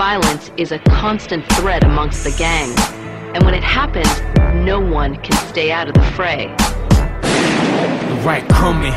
Violence is a constant threat amongst the gang, and when it happens, no one can stay out of the fray. The right coming,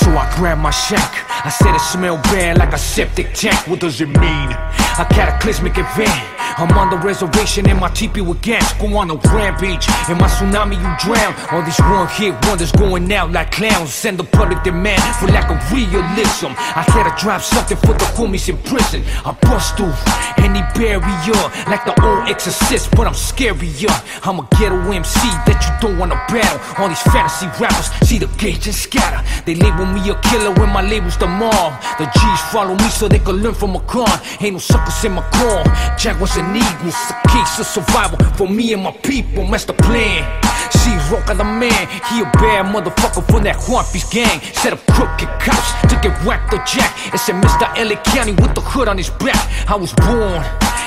so I grab my shank. I said it smell bad like a septic tank. What does it mean? A cataclysmic event. I'm on the reservation in my teepee with gas. Go on a rampage. In my tsunami, you drown. All these one hit wonders going out like clowns. Send the public demand for lack of realism. I gotta drop something for the homies in prison. I bust through any barrier like the old exorcist, but I'm scarier. I'm a ghetto MC that you don't wanna battle. All these fantasy rappers see the gauge and scatter. They label me a killer when my label's the mom. The G's follow me so they can learn from a con. Ain't no suckers in my car. Jaguars and eagles, a case of survival for me and my people. That's the plan. See Roca the man, he a bad motherfucker from that Juanpi's gang. Set up crooked cops to get whacked or jack. It's in Mr. LA County with the hood on his back. I was born.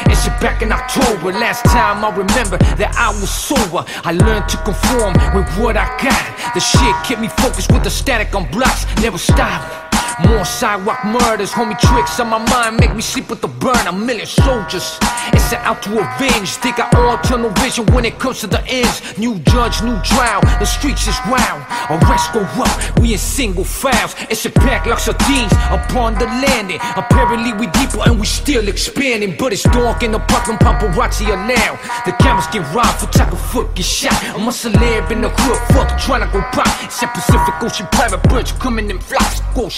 And shit back in October, last time I remember that I was sober. I learned to conform with what I got. The shit kept me focused with the static on blocks, never stop. More sidewalk murders, homie tricks on my mind make me sleep with the burn. A million soldiers, it's an out to avenge. Think I all tunnel vision when it comes to the ends. New judge, new trial, the streets is wild. Arrests go up, we in single files. It's a pack like sardines upon the landing. Apparently we deeper and we still expanding, but it's dark in the park and paparazzi are now. The cameras get robbed, photographer get shot. I'm a celeb in the hood, fuck trying to go pop. It's Pacific Ocean private birds coming in flocks, go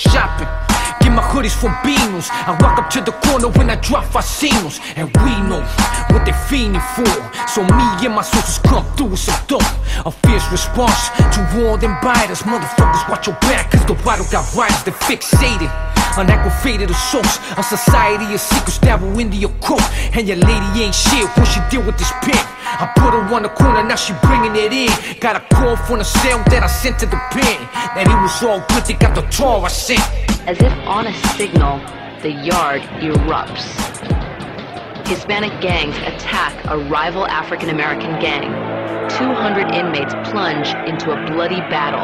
Get my hoodies from Beano's. I walk up to the corner when I drop Facinos. And we know what they fiending for. So me and my soldiers come through with some dope. A fierce response to all them biters. Motherfuckers, watch your back, cause the bottle got wires that fixated. On aggravated assaults, a society of secrets dabble into your coat. And your lady ain't shit when she deal with this pimp. I put her on the corner, now she bringing it in. Got a call from the cell that I sent to the pen. That he was all good, they got the tour I sent. As if on a signal, the yard erupts. Hispanic gangs attack a rival African American gang. 200 inmates plunge into a bloody battle.